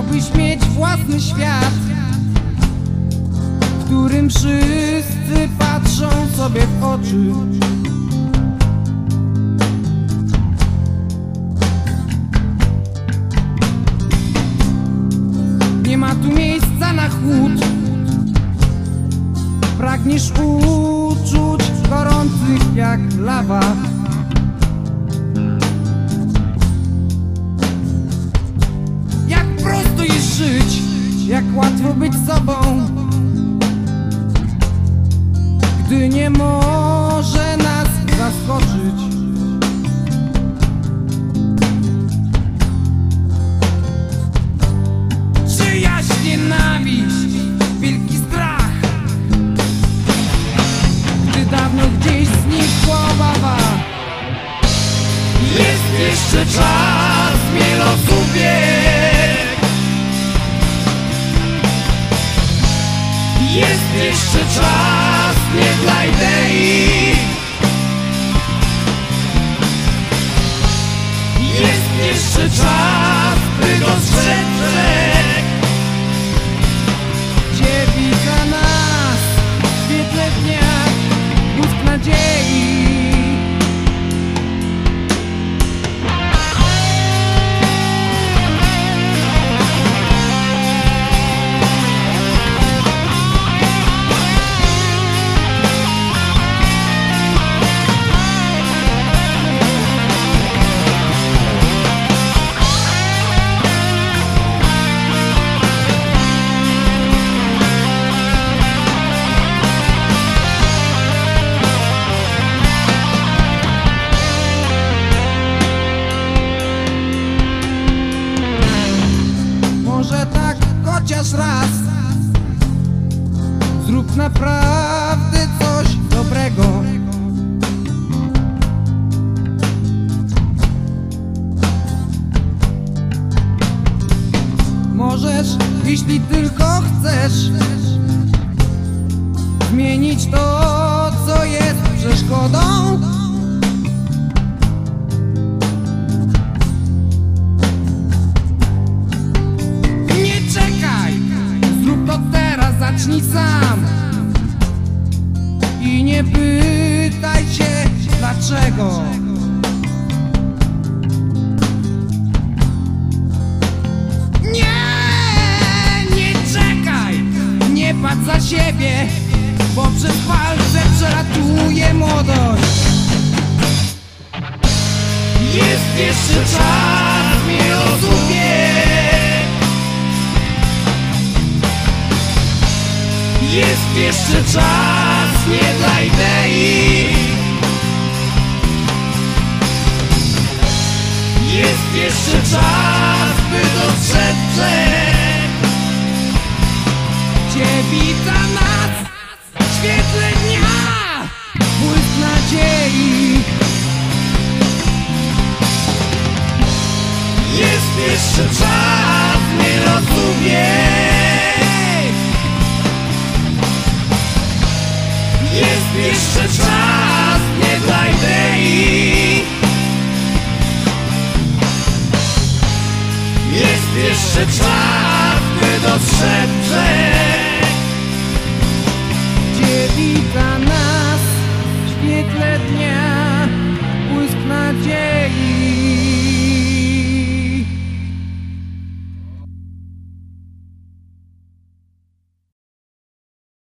Chciałbyś mieć własny świat W którym wszyscy patrzą sobie w oczy. Nie ma tu miejsca na chłód. Pragniesz uczuć gorących jak lawa. Być gdy nie może nas zaskoczyć. Czyjaś nienawiść, wielki strach, gdy dawno gdzieś znikła obawa. Jest jeszcze czas, dla idei Jest jeszcze czas, by dostrzec brzeg naprawdę coś dobrego. Możesz, jeśli tylko chcesz Zmienić to, co jest przeszkodą nie pytaj się dlaczego? Nie, nie czekaj, nie patrz za siebie Bo przez palce przelatuje młodość. Jest jeszcze czas, mi rozumie. Jest jeszcze czas, nie dla idei. Jest jeszcze czas, jeszcze czas, nie dla idei Jest jeszcze czas, by dostrzec